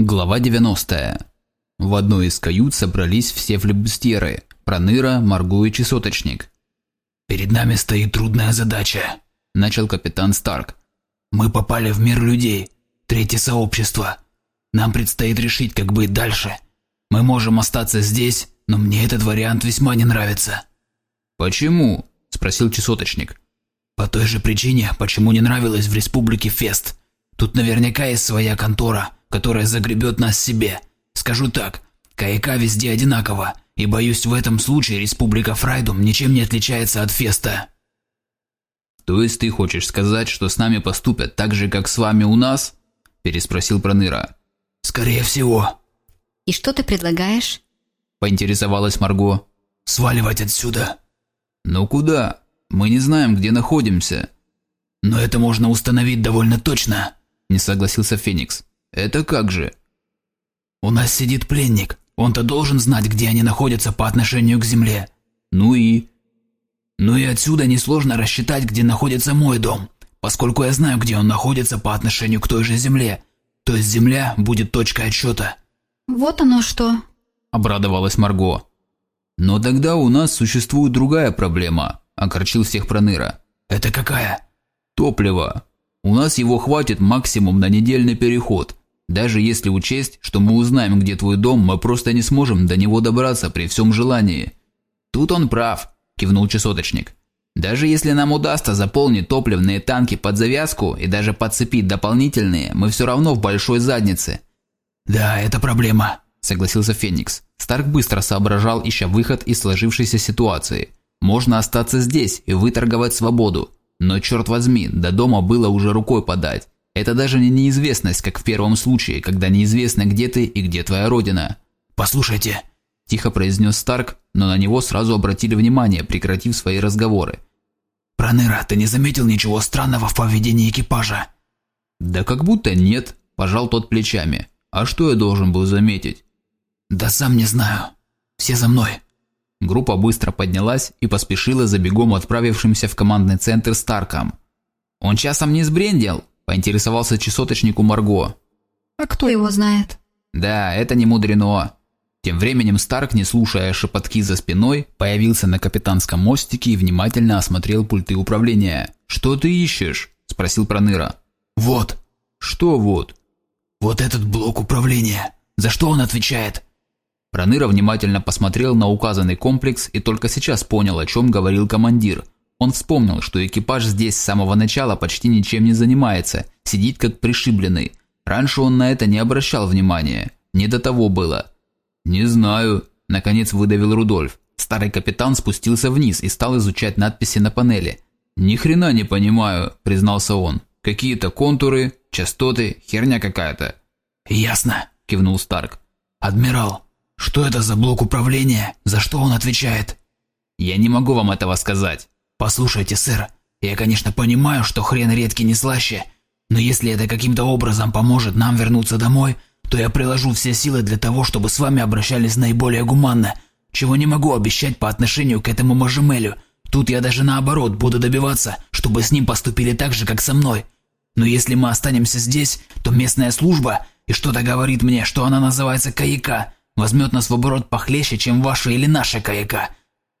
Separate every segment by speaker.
Speaker 1: Глава 90. В одной из кают собрались все флебустьеры – Проныра, Марго и Чесоточник.
Speaker 2: «Перед нами стоит трудная задача», – начал капитан Старк. «Мы попали в мир людей, третье сообщество. Нам предстоит решить, как быть дальше. Мы можем остаться здесь, но мне этот вариант весьма не нравится».
Speaker 1: «Почему?» – спросил Чесоточник.
Speaker 2: «По той же причине, почему не нравилось в республике Фест. Тут наверняка есть своя контора» которая загребет нас себе. Скажу так, КАИКа везде одинаково, и боюсь, в этом случае Республика Фрайдум ничем не отличается от Феста.
Speaker 1: То есть ты хочешь сказать, что с нами поступят так же, как с вами у нас? Переспросил Проныра.
Speaker 2: Скорее всего.
Speaker 3: И что ты предлагаешь?
Speaker 1: Поинтересовалась Марго.
Speaker 2: Сваливать отсюда.
Speaker 1: Но куда? Мы не знаем, где находимся.
Speaker 2: Но это можно установить довольно точно,
Speaker 1: не согласился Феникс. Это как же?
Speaker 2: У нас сидит пленник. Он-то должен знать, где они находятся по отношению к земле.
Speaker 1: Ну и?
Speaker 2: Ну и отсюда несложно рассчитать, где находится мой дом, поскольку я знаю, где он находится по отношению к той же земле. То есть земля будет точкой отсчета.
Speaker 3: Вот оно что.
Speaker 1: Обрадовалась Марго. Но тогда у нас существует другая проблема, окорчил всех Проныра.
Speaker 2: Это какая?
Speaker 1: Топливо. У нас его хватит максимум на недельный переход. Даже если учесть, что мы узнаем, где твой дом, мы просто не сможем до него добраться при всем желании.
Speaker 4: Тут он прав, кивнул часоточник. Даже если нам удастся заполнить топливные танки под завязку и даже подцепить дополнительные, мы все равно в большой заднице.
Speaker 2: Да, это проблема,
Speaker 1: согласился Феникс. Старк быстро соображал, ища выход из сложившейся ситуации. Можно остаться здесь и выторговать свободу. Но черт возьми, до дома было уже рукой подать. Это даже не неизвестность, как в первом случае, когда неизвестно, где ты и где твоя родина.
Speaker 2: «Послушайте», –
Speaker 1: тихо произнес Старк, но на него сразу обратили внимание, прекратив свои разговоры.
Speaker 2: «Проныра, ты не заметил ничего странного в поведении экипажа?»
Speaker 1: «Да как будто нет», – пожал тот плечами. «А что я должен был заметить?»
Speaker 2: «Да сам не знаю. Все за мной».
Speaker 1: Группа быстро поднялась и поспешила за бегом отправившимся в командный центр Старком.
Speaker 4: «Он часом не сбрендил?» поинтересовался часоточнику Марго.
Speaker 3: А кто его знает?
Speaker 4: Да, это не мудрено.
Speaker 1: Тем временем Старк, не слушая шепотки за спиной, появился на капитанском мостике и внимательно осмотрел пульты управления. «Что ты ищешь?» – спросил Проныра.
Speaker 2: «Вот».
Speaker 1: «Что вот?»
Speaker 2: «Вот этот блок управления. За что он отвечает?»
Speaker 1: Проныра внимательно посмотрел на указанный комплекс и только сейчас понял, о чем говорил командир – он вспомнил, что экипаж здесь с самого начала почти ничем не занимается, сидит как пришибленный. Раньше он на это не обращал внимания. Не до того было. «Не знаю», – наконец выдавил Рудольф. Старый капитан спустился вниз и стал изучать надписи на панели. «Ни хрена не понимаю», – признался он. «Какие-то контуры, частоты, херня какая-то».
Speaker 2: «Ясно», –
Speaker 1: кивнул Старк.
Speaker 2: «Адмирал, что это за блок управления? За что он отвечает?»
Speaker 4: «Я не могу вам этого сказать».
Speaker 2: «Послушайте, сэр, я, конечно, понимаю, что хрен редкий не слаще, но если это каким-то образом поможет нам вернуться домой, то я приложу все силы для того, чтобы с вами обращались наиболее гуманно, чего не могу обещать по отношению к этому Мажемелю. Тут я даже наоборот буду добиваться, чтобы с ним поступили так же, как со мной. Но если мы останемся здесь, то местная служба, и что-то говорит мне, что она называется каяка, возьмет нас в оборот похлеще, чем ваша или наша каяка.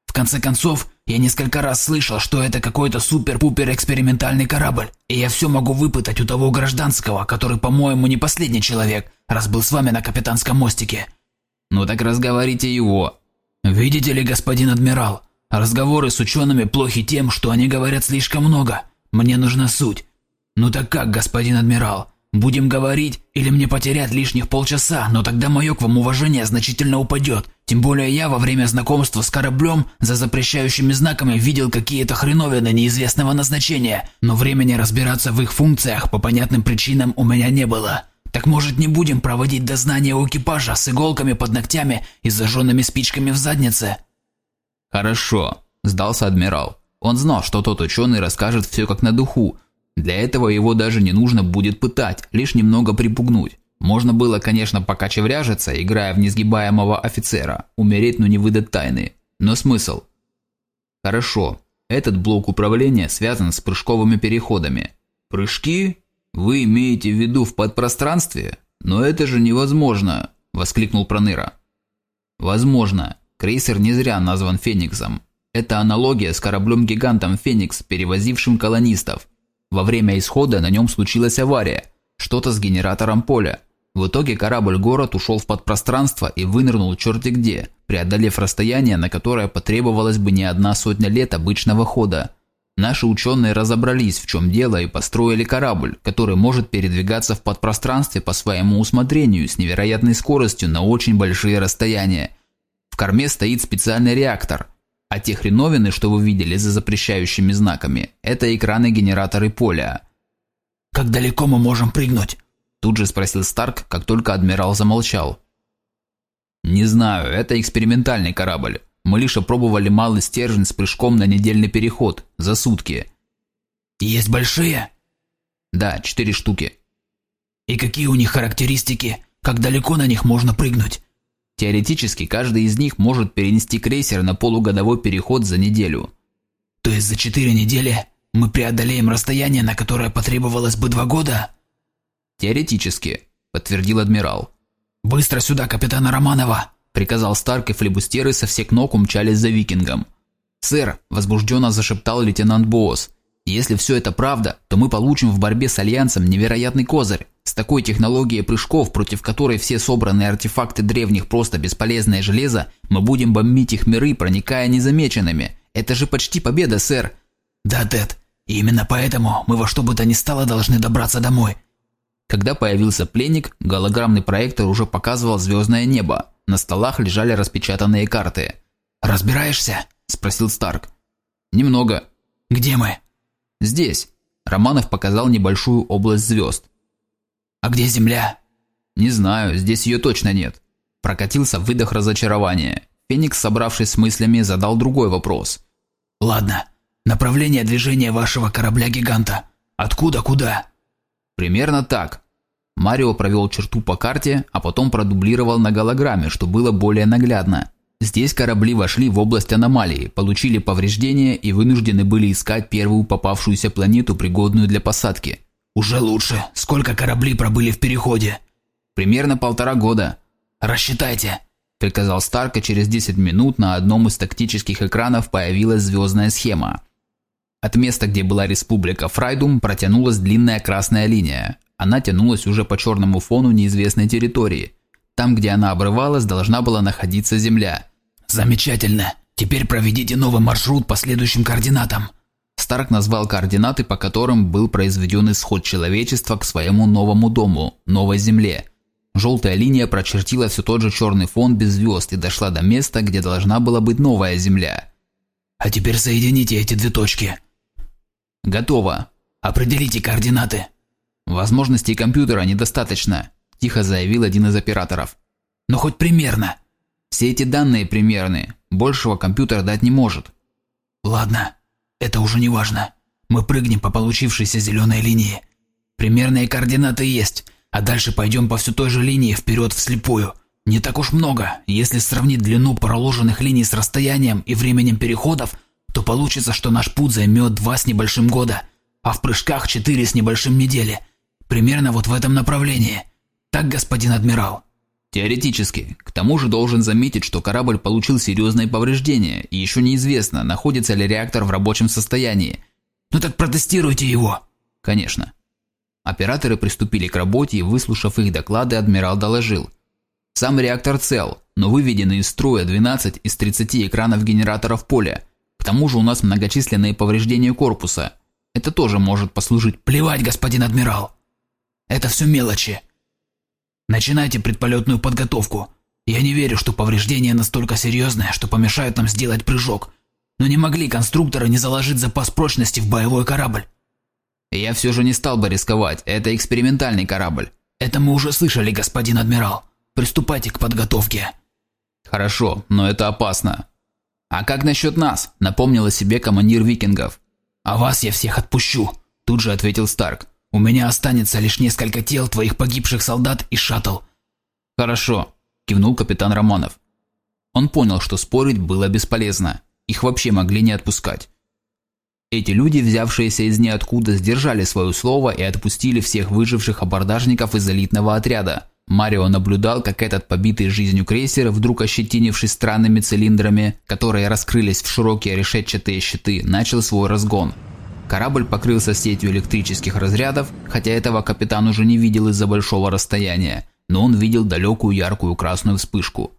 Speaker 2: В конце концов, я несколько раз слышал, что это какой-то супер-пупер экспериментальный корабль, и я все могу выпытать у того гражданского, который, по-моему, не последний человек, раз был с вами на капитанском мостике.
Speaker 4: Ну так разговорите его.
Speaker 2: Видите ли, господин адмирал, разговоры с учеными плохи тем, что они говорят слишком много. Мне нужна суть. Ну так как, господин адмирал? Будем говорить, или мне потерять лишних полчаса, но тогда мое к вам уважение значительно упадет. Тем более я во время знакомства с кораблем за запрещающими знаками видел какие-то хреновины неизвестного назначения, но времени разбираться в их функциях по понятным причинам у меня не было. Так может не будем проводить дознание у экипажа с иголками под ногтями и зажженными спичками в заднице?
Speaker 1: Хорошо, сдался адмирал. Он знал, что тот ученый расскажет все как на духу, для этого его даже не нужно будет пытать, лишь немного припугнуть. Можно было, конечно, пока чевряжиться, играя в несгибаемого офицера, умереть, но не выдать тайны. Но смысл? Хорошо, этот блок управления связан с прыжковыми переходами. Прыжки? Вы имеете в виду в подпространстве? «Но это же невозможно!» – воскликнул Проныра. «Возможно. Крейсер не зря назван «Фениксом». Это аналогия с кораблем-гигантом «Феникс», перевозившим колонистов. Во время исхода на нем случилась авария, что-то с генератором поля. В итоге корабль-город ушел в подпространство и вынырнул черти где, преодолев расстояние, на которое потребовалось бы не одна сотня лет обычного хода. Наши ученые разобрались, в чем дело, и построили корабль, который может передвигаться в подпространстве по своему усмотрению с невероятной скоростью на очень большие расстояния. В корме стоит специальный реактор, а те хреновины, что вы видели за запрещающими знаками, это экраны-генераторы поля.
Speaker 2: «Как далеко мы можем прыгнуть?»
Speaker 1: Тут же спросил Старк, как только адмирал замолчал. «Не знаю, это экспериментальный корабль. Мы лишь опробовали малый стержень с прыжком на недельный переход, за сутки».
Speaker 2: «Есть большие?»
Speaker 1: «Да, четыре штуки».
Speaker 2: «И какие у них характеристики? Как далеко на них можно прыгнуть?»
Speaker 1: Теоретически, каждый из них может перенести крейсер на полугодовой переход за неделю.
Speaker 2: То есть за четыре недели мы преодолеем расстояние, на которое потребовалось бы два года?
Speaker 1: «Теоретически», – подтвердил адмирал.
Speaker 2: «Быстро сюда, капитана Романова!» – приказал Старк, и флебустеры со всех ног умчались за викингом.
Speaker 1: «Сэр», – возбужденно зашептал лейтенант Боос, – «если все это правда, то мы получим в борьбе с Альянсом невероятный козырь. С такой технологией прыжков, против которой все собранные артефакты древних просто бесполезное железо, мы будем бомбить их миры, проникая незамеченными. Это же почти победа, сэр!»
Speaker 2: «Да, Тед, именно поэтому мы во что бы то ни стало должны добраться домой.
Speaker 1: Когда появился пленник, голограммный проектор уже показывал звездное небо. На столах лежали распечатанные карты.
Speaker 2: «Разбираешься?» – спросил Старк.
Speaker 1: «Немного».
Speaker 2: «Где мы?»
Speaker 1: «Здесь». Романов показал небольшую область звезд.
Speaker 2: «А где Земля?»
Speaker 1: «Не знаю, здесь ее точно нет». Прокатился выдох разочарования. Феникс, собравшись с мыслями, задал другой вопрос.
Speaker 2: «Ладно, направление движения вашего корабля-гиганта. Откуда куда?»
Speaker 1: Примерно так. Марио провел черту по карте, а потом продублировал на голограмме, что было более наглядно. Здесь корабли вошли в область аномалии, получили повреждения и вынуждены были искать первую попавшуюся планету, пригодную для посадки.
Speaker 2: «Уже лучше. Сколько кораблей пробыли в переходе?»
Speaker 1: «Примерно полтора года».
Speaker 2: «Рассчитайте», –
Speaker 1: приказал Старк, и через 10 минут на одном из тактических экранов появилась звездная схема. От места, где была республика Фрайдум, протянулась длинная красная линия. Она тянулась уже по черному фону неизвестной территории. Там, где она обрывалась, должна была находиться Земля.
Speaker 2: «Замечательно! Теперь проведите новый маршрут по следующим координатам».
Speaker 1: Старк назвал координаты, по которым был произведен исход человечества к своему новому дому, новой Земле. Желтая линия прочертила все тот же черный фон без звезд и дошла до места, где должна была быть новая Земля.
Speaker 2: «А теперь соедините эти две точки»,
Speaker 1: «Готово.
Speaker 2: Определите координаты».
Speaker 1: «Возможностей компьютера недостаточно», – тихо заявил один из операторов.
Speaker 2: «Но хоть примерно».
Speaker 1: «Все эти данные примерные. Большего компьютер дать не может».
Speaker 2: «Ладно, это уже не важно. Мы прыгнем по получившейся зеленой линии. Примерные координаты есть, а дальше пойдем по все той же линии вперед вслепую. Не так уж много, если сравнить длину проложенных линий с расстоянием и временем переходов – то получится, что наш путь займет два с небольшим года, а в прыжках четыре с небольшим недели. Примерно вот в этом направлении. Так, господин адмирал?»
Speaker 1: Теоретически. К тому же должен заметить, что корабль получил серьезные повреждения, и еще неизвестно, находится ли реактор в рабочем состоянии.
Speaker 2: «Ну так протестируйте его!»
Speaker 1: «Конечно». Операторы приступили к работе и, выслушав их доклады, адмирал доложил. Сам реактор цел, но выведены из строя 12 из 30 экранов генераторов поля, к тому же у нас многочисленные повреждения корпуса. Это тоже может послужить...
Speaker 2: Плевать, господин адмирал. Это все мелочи. Начинайте предполетную подготовку. Я не верю, что повреждения настолько серьезные, что помешают нам сделать прыжок. Но не могли конструкторы не заложить запас прочности в боевой корабль.
Speaker 1: Я все же не стал бы рисковать. Это экспериментальный корабль.
Speaker 2: Это мы уже слышали, господин адмирал. Приступайте к подготовке.
Speaker 1: Хорошо, но это опасно. «А как насчет нас?» – напомнил о себе командир викингов.
Speaker 2: «А вас я всех отпущу», – тут же ответил Старк. «У меня останется лишь несколько тел твоих погибших солдат и шаттл».
Speaker 1: «Хорошо», – кивнул капитан Романов. Он понял, что спорить было бесполезно. Их вообще могли не отпускать. Эти люди, взявшиеся из ниоткуда, сдержали свое слово и отпустили всех выживших абордажников из элитного отряда – Марио наблюдал, как этот побитый жизнью крейсер, вдруг ощетинившись странными цилиндрами, которые раскрылись в широкие решетчатые щиты, начал свой разгон. Корабль покрылся сетью электрических разрядов, хотя этого капитан уже не видел из-за большого расстояния, но он видел далекую яркую красную вспышку.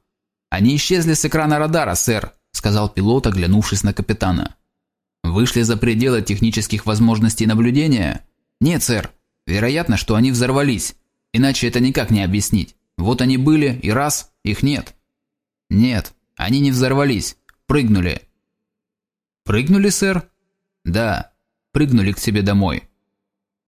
Speaker 1: «Они исчезли с экрана радара, сэр», – сказал пилот, оглянувшись на капитана. «Вышли за пределы технических возможностей наблюдения?» «Нет, сэр. Вероятно, что они взорвались. Иначе это никак не объяснить. Вот они были, и раз, их нет». «Нет, они не взорвались. Прыгнули». «Прыгнули, сэр?» «Да, прыгнули к себе домой.